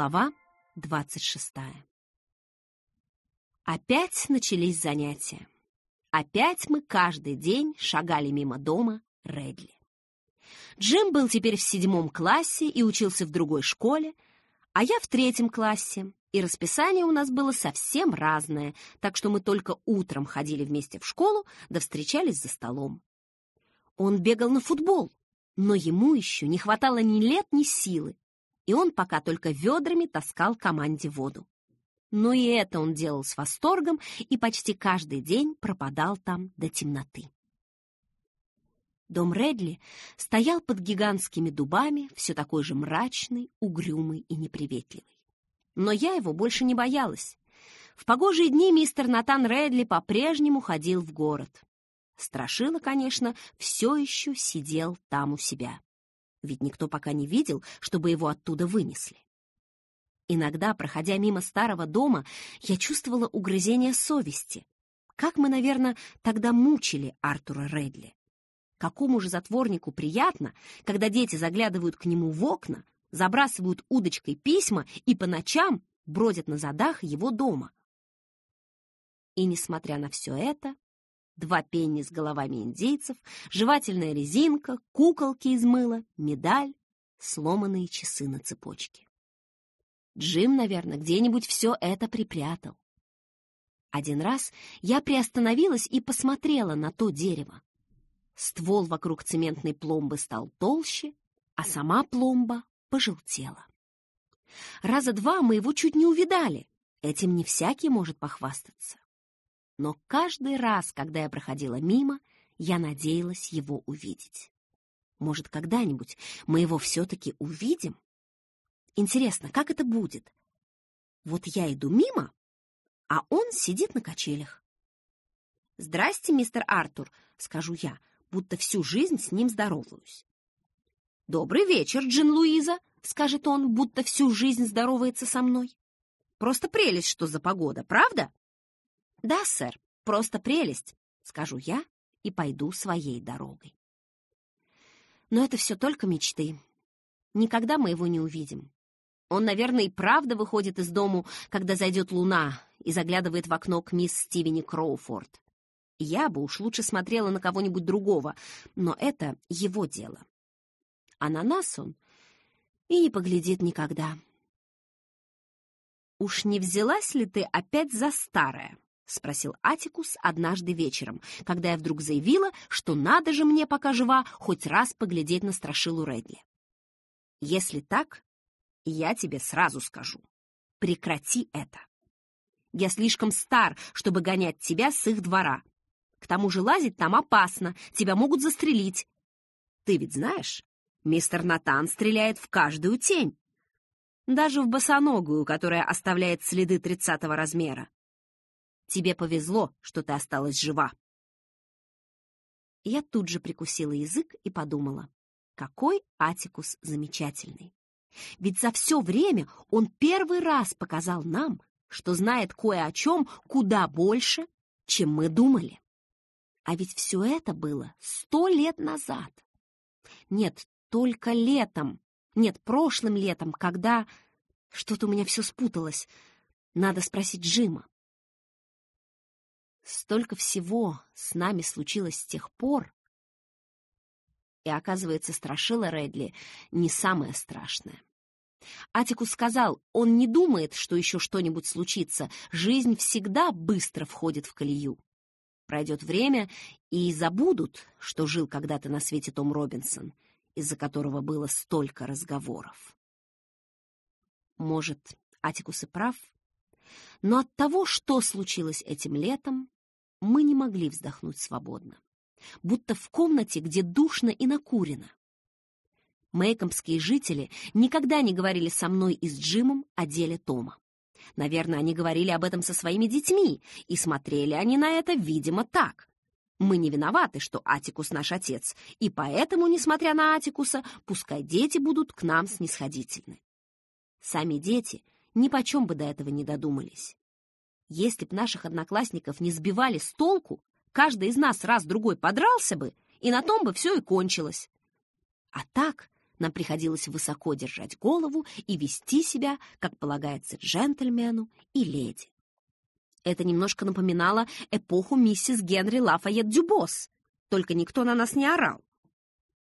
Глава 26. Опять начались занятия. Опять мы каждый день шагали мимо дома Редли. Джим был теперь в седьмом классе и учился в другой школе, а я в третьем классе, и расписание у нас было совсем разное, так что мы только утром ходили вместе в школу да встречались за столом. Он бегал на футбол, но ему еще не хватало ни лет, ни силы, и он пока только ведрами таскал команде воду. Но и это он делал с восторгом и почти каждый день пропадал там до темноты. Дом Редли стоял под гигантскими дубами, все такой же мрачный, угрюмый и неприветливый. Но я его больше не боялась. В погожие дни мистер Натан Редли по-прежнему ходил в город. Страшила, конечно, все еще сидел там у себя. Ведь никто пока не видел, чтобы его оттуда вынесли. Иногда, проходя мимо старого дома, я чувствовала угрызение совести. Как мы, наверное, тогда мучили Артура Редли. Какому же затворнику приятно, когда дети заглядывают к нему в окна, забрасывают удочкой письма и по ночам бродят на задах его дома. И, несмотря на все это, два пенни с головами индейцев, жевательная резинка, куколки из мыла, медаль, сломанные часы на цепочке. Джим, наверное, где-нибудь все это припрятал. Один раз я приостановилась и посмотрела на то дерево. Ствол вокруг цементной пломбы стал толще, а сама пломба пожелтела. Раза два мы его чуть не увидали. Этим не всякий может похвастаться. Но каждый раз, когда я проходила мимо, я надеялась его увидеть. Может, когда-нибудь мы его все-таки увидим? Интересно, как это будет? Вот я иду мимо, а он сидит на качелях. «Здрасте, мистер Артур», — скажу я, будто всю жизнь с ним здороваюсь. «Добрый вечер, Джин Луиза», — скажет он, будто всю жизнь здоровается со мной. «Просто прелесть, что за погода, правда?» «Да, сэр, просто прелесть», — скажу я и пойду своей дорогой. Но это все только мечты. Никогда мы его не увидим. Он, наверное, и правда выходит из дому, когда зайдет луна, и заглядывает в окно к мисс Стивени Кроуфорд. Я бы уж лучше смотрела на кого-нибудь другого, но это его дело. А на нас он и не поглядит никогда. «Уж не взялась ли ты опять за старое?» — спросил Атикус однажды вечером, когда я вдруг заявила, что надо же мне, пока жива, хоть раз поглядеть на страшилу Редли. «Если так, я тебе сразу скажу. Прекрати это. Я слишком стар, чтобы гонять тебя с их двора, к тому же лазить там опасно, тебя могут застрелить. Ты ведь знаешь, мистер Натан стреляет в каждую тень. Даже в босоногую, которая оставляет следы тридцатого размера. Тебе повезло, что ты осталась жива. Я тут же прикусила язык и подумала, какой Атикус замечательный. Ведь за все время он первый раз показал нам, что знает кое о чем куда больше, чем мы думали. А ведь все это было сто лет назад. Нет, только летом. Нет, прошлым летом, когда... Что-то у меня все спуталось. Надо спросить Джима. Столько всего с нами случилось с тех пор. И, оказывается, страшила Редли не самое страшное. Атикус сказал, он не думает, что еще что-нибудь случится. Жизнь всегда быстро входит в колею. Пройдет время, и забудут, что жил когда-то на свете Том Робинсон, из-за которого было столько разговоров. Может, Атикус и прав, но от того, что случилось этим летом, мы не могли вздохнуть свободно, будто в комнате, где душно и накурено. Мейкомские жители никогда не говорили со мной и с Джимом о деле Тома. Наверное, они говорили об этом со своими детьми, и смотрели они на это, видимо, так. Мы не виноваты, что Атикус наш отец, и поэтому, несмотря на Атикуса, пускай дети будут к нам снисходительны. Сами дети ни почем бы до этого не додумались. Если б наших одноклассников не сбивали с толку, каждый из нас раз-другой подрался бы, и на том бы все и кончилось. А так Нам приходилось высоко держать голову и вести себя, как полагается джентльмену и леди. Это немножко напоминало эпоху миссис Генри Лафайет Дюбос, только никто на нас не орал.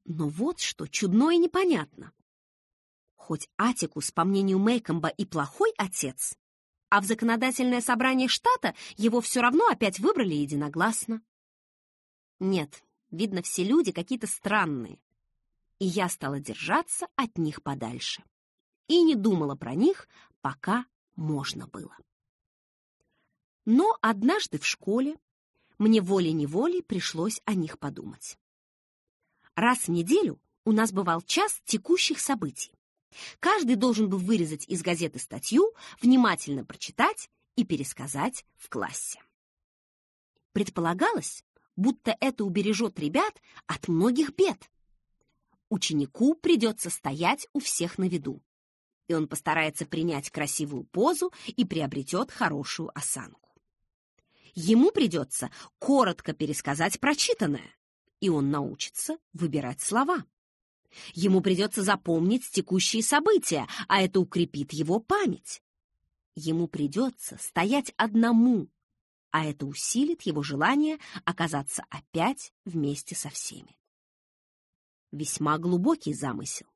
Но вот что чудно и непонятно. Хоть Атикус, по мнению Мейкомба, и плохой отец, а в законодательное собрание штата его все равно опять выбрали единогласно. Нет, видно, все люди какие-то странные. И я стала держаться от них подальше. И не думала про них, пока можно было. Но однажды в школе мне волей-неволей пришлось о них подумать. Раз в неделю у нас бывал час текущих событий. Каждый должен был вырезать из газеты статью, внимательно прочитать и пересказать в классе. Предполагалось, будто это убережет ребят от многих бед. Ученику придется стоять у всех на виду, и он постарается принять красивую позу и приобретет хорошую осанку. Ему придется коротко пересказать прочитанное, и он научится выбирать слова. Ему придется запомнить текущие события, а это укрепит его память. Ему придется стоять одному, а это усилит его желание оказаться опять вместе со всеми. Весьма глубокий замысел.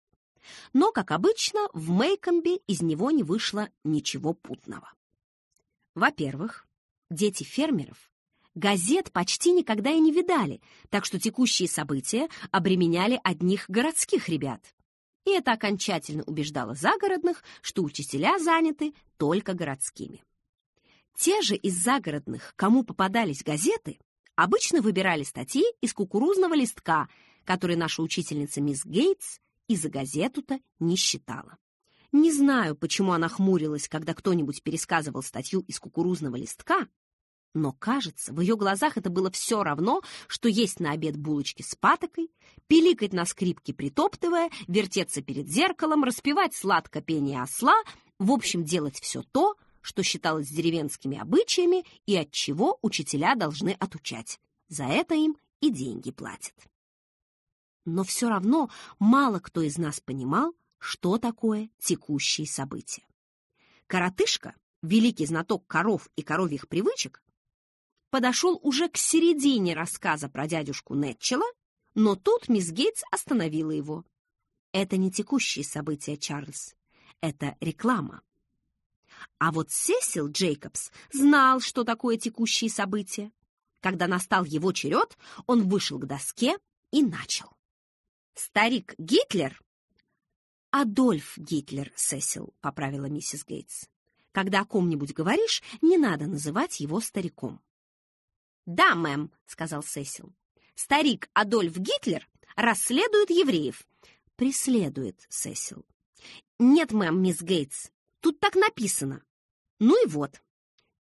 Но, как обычно, в Мейкомбе из него не вышло ничего путного. Во-первых, дети фермеров газет почти никогда и не видали, так что текущие события обременяли одних городских ребят. И это окончательно убеждало загородных, что учителя заняты только городскими. Те же из загородных, кому попадались газеты, обычно выбирали статьи из кукурузного листка, который наша учительница мисс Гейтс и за газету-то не считала. Не знаю, почему она хмурилась, когда кто-нибудь пересказывал статью из кукурузного листка, но, кажется, в ее глазах это было все равно, что есть на обед булочки с патокой, пиликать на скрипке притоптывая, вертеться перед зеркалом, распевать сладко пение осла, в общем, делать все то, что считалось деревенскими обычаями и от чего учителя должны отучать. За это им и деньги платят. Но все равно мало кто из нас понимал, что такое текущие события. Коротышка, великий знаток коров и коровьих привычек, подошел уже к середине рассказа про дядюшку Нетчела, но тут мисс Гейтс остановила его. Это не текущие события, Чарльз. Это реклама. А вот Сесил Джейкобс знал, что такое текущие события. Когда настал его черед, он вышел к доске и начал. Старик Гитлер... Адольф Гитлер, Сесил, поправила миссис Гейтс. Когда о ком-нибудь говоришь, не надо называть его стариком. «Да, мэм», — сказал Сесил. «Старик Адольф Гитлер расследует евреев». «Преследует, Сесил». «Нет, мэм, мисс Гейтс, тут так написано». «Ну и вот.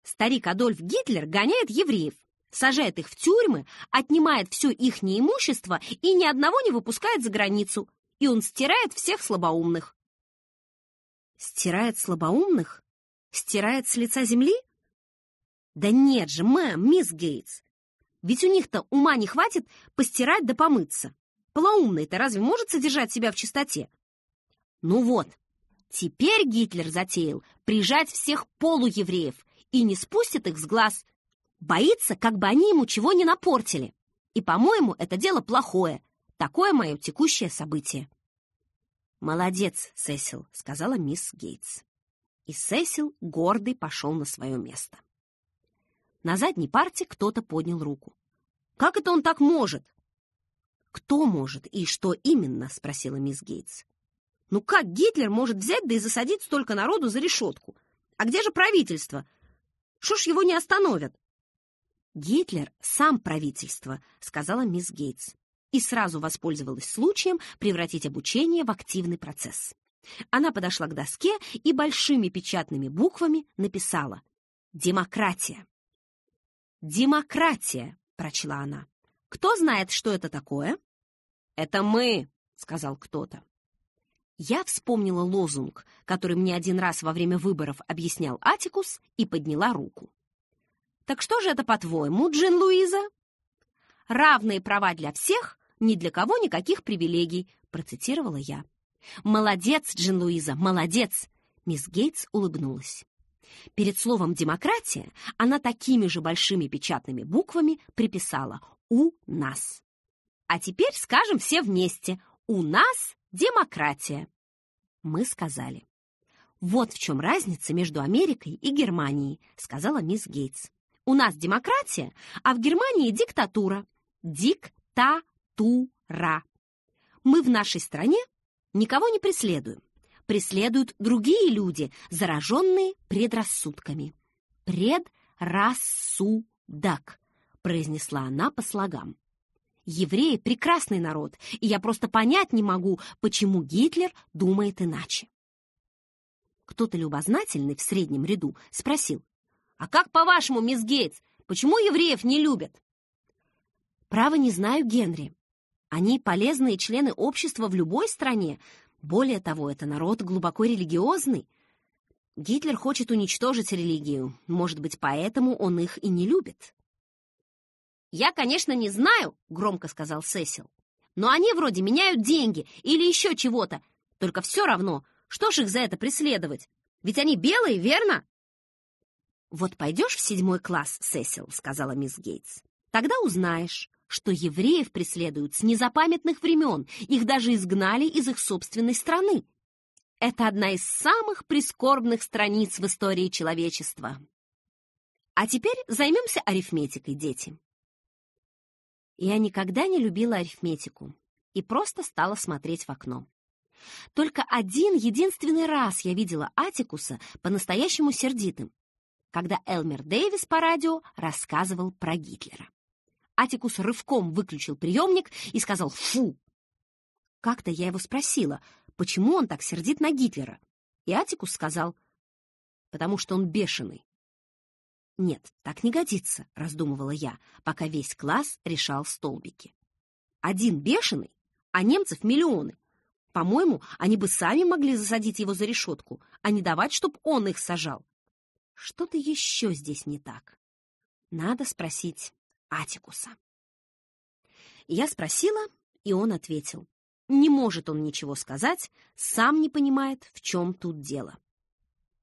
Старик Адольф Гитлер гоняет евреев, сажает их в тюрьмы, отнимает все их имущество и ни одного не выпускает за границу, и он стирает всех слабоумных». «Стирает слабоумных? Стирает с лица земли?» Да нет же, мэм, мисс Гейтс. Ведь у них-то ума не хватит постирать да помыться. Полоумный-то разве может содержать себя в чистоте? Ну вот, теперь Гитлер затеял прижать всех полуевреев и не спустит их с глаз. Боится, как бы они ему чего не напортили. И, по-моему, это дело плохое. Такое мое текущее событие. «Молодец, Сесил», — сказала мисс Гейтс. И Сесил, гордый, пошел на свое место. На задней парте кто-то поднял руку. «Как это он так может?» «Кто может и что именно?» — спросила мисс Гейтс. «Ну как Гитлер может взять да и засадить столько народу за решетку? А где же правительство? Что ж его не остановят?» «Гитлер — сам правительство», — сказала мисс Гейтс. И сразу воспользовалась случаем превратить обучение в активный процесс. Она подошла к доске и большими печатными буквами написала «Демократия». «Демократия», — прочла она. «Кто знает, что это такое?» «Это мы», — сказал кто-то. Я вспомнила лозунг, который мне один раз во время выборов объяснял Атикус, и подняла руку. «Так что же это, по-твоему, Джин Луиза?» «Равные права для всех, ни для кого никаких привилегий», — процитировала я. «Молодец, Джин Луиза, молодец!» Мисс Гейтс улыбнулась. Перед словом «демократия» она такими же большими печатными буквами приписала «У нас». А теперь скажем все вместе «У нас демократия». Мы сказали. «Вот в чем разница между Америкой и Германией», сказала мисс Гейтс. «У нас демократия, а в Германии диктатура. Диктатура. Мы в нашей стране никого не преследуем преследуют другие люди, зараженные предрассудками. «Предрассудок», — произнесла она по слогам. «Евреи — прекрасный народ, и я просто понять не могу, почему Гитлер думает иначе». Кто-то любознательный в среднем ряду спросил, «А как, по-вашему, мисс Гейтс, почему евреев не любят?» «Право не знаю, Генри. Они полезные члены общества в любой стране, более того, это народ глубоко религиозный. Гитлер хочет уничтожить религию. Может быть, поэтому он их и не любит. «Я, конечно, не знаю», — громко сказал Сесил. «Но они вроде меняют деньги или еще чего-то. Только все равно, что ж их за это преследовать? Ведь они белые, верно?» «Вот пойдешь в седьмой класс, Сесил», — сказала мисс Гейтс. «Тогда узнаешь, что евреев преследуют с незапамятных времен, их даже изгнали из их собственной страны. Это одна из самых прискорбных страниц в истории человечества. А теперь займемся арифметикой, дети. Я никогда не любила арифметику и просто стала смотреть в окно. Только один единственный раз я видела Атикуса по-настоящему сердитым, когда Элмер Дэвис по радио рассказывал про Гитлера. Атикус рывком выключил приемник и сказал «фу». Как-то я его спросила, почему он так сердит на Гитлера. И Атикус сказал, потому что он бешеный. «Нет, так не годится», — раздумывала я, пока весь класс решал столбики. «Один бешеный, а немцев миллионы. По-моему, они бы сами могли засадить его за решетку, а не давать, чтоб он их сажал. Что-то еще здесь не так. Надо спросить Атикуса. Я спросила, и он ответил. Не может он ничего сказать, сам не понимает, в чем тут дело.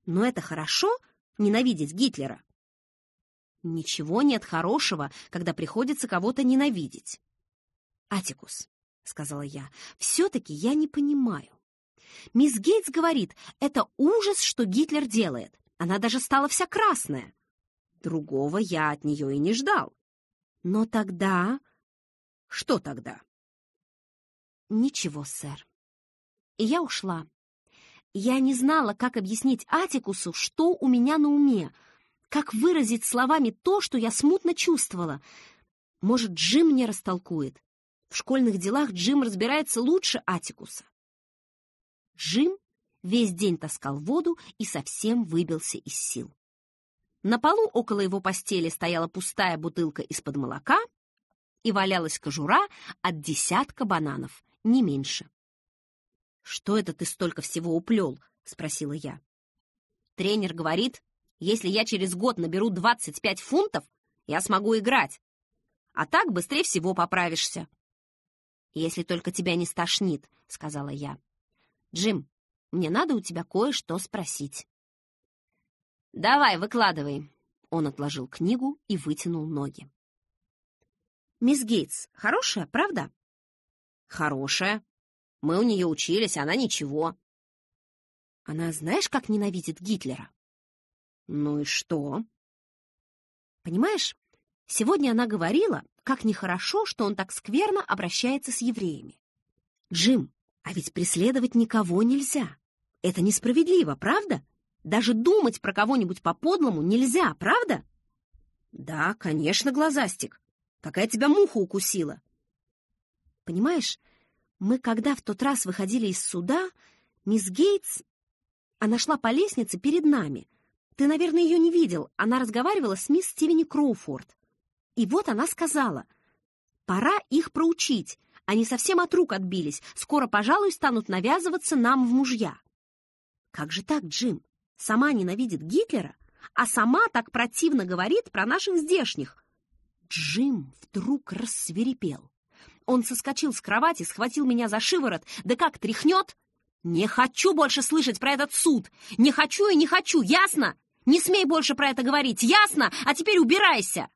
Но это хорошо ненавидеть Гитлера. Ничего нет хорошего, когда приходится кого-то ненавидеть. Атикус, — сказала я, — все-таки я не понимаю. Мисс Гейтс говорит, это ужас, что Гитлер делает. Она даже стала вся красная. Другого я от нее и не ждал. Но тогда... Что тогда? Ничего, сэр. И я ушла. Я не знала, как объяснить Атикусу, что у меня на уме, как выразить словами то, что я смутно чувствовала. Может, Джим мне растолкует. В школьных делах Джим разбирается лучше Атикуса. Джим весь день таскал воду и совсем выбился из сил. На полу около его постели стояла пустая бутылка из-под молока и валялась кожура от десятка бананов, не меньше. «Что это ты столько всего уплел?» — спросила я. Тренер говорит, если я через год наберу 25 фунтов, я смогу играть. А так быстрее всего поправишься. «Если только тебя не стошнит», — сказала я. «Джим, мне надо у тебя кое-что спросить». «Давай, выкладывай». Он отложил книгу и вытянул ноги. «Мисс Гейтс хорошая, правда?» «Хорошая. Мы у нее учились, она ничего». «Она знаешь, как ненавидит Гитлера?» «Ну и что?» «Понимаешь, сегодня она говорила, как нехорошо, что он так скверно обращается с евреями. Джим, а ведь преследовать никого нельзя. Это несправедливо, правда?» Даже думать про кого-нибудь по-подлому нельзя, правда? Да, конечно, глазастик. Какая тебя муха укусила? Понимаешь, мы когда в тот раз выходили из суда, мисс Гейтс... Она шла по лестнице перед нами. Ты, наверное, ее не видел. Она разговаривала с мисс Стивени Кроуфорд. И вот она сказала, пора их проучить. Они совсем от рук отбились. Скоро, пожалуй, станут навязываться нам в мужья. Как же так, Джим? Сама ненавидит Гитлера, а сама так противно говорит про наших здешних. Джим вдруг рассверепел. Он соскочил с кровати, схватил меня за шиворот, да как тряхнет. Не хочу больше слышать про этот суд! Не хочу и не хочу, ясно? Не смей больше про это говорить, ясно? А теперь убирайся!»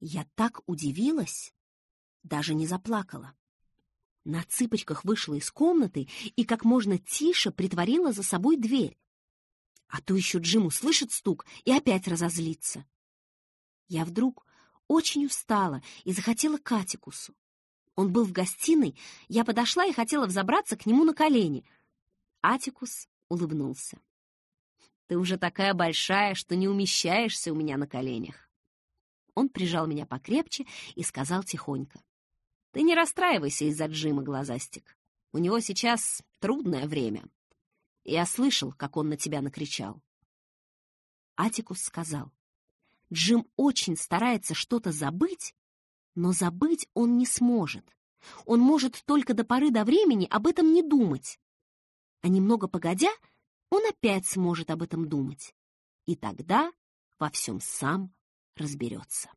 Я так удивилась, даже не заплакала. На цыпочках вышла из комнаты и как можно тише притворила за собой дверь. А то еще Джим услышит стук и опять разозлится. Я вдруг очень устала и захотела к Атикусу. Он был в гостиной, я подошла и хотела взобраться к нему на колени. Атикус улыбнулся. «Ты уже такая большая, что не умещаешься у меня на коленях». Он прижал меня покрепче и сказал тихонько. «Ты не расстраивайся из-за Джима, глазастик. У него сейчас трудное время. Я слышал, как он на тебя накричал». Атикус сказал. «Джим очень старается что-то забыть, но забыть он не сможет. Он может только до поры до времени об этом не думать. А немного погодя, он опять сможет об этом думать. И тогда во всем сам разберется.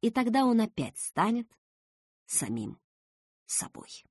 И тогда он опять станет самим собой.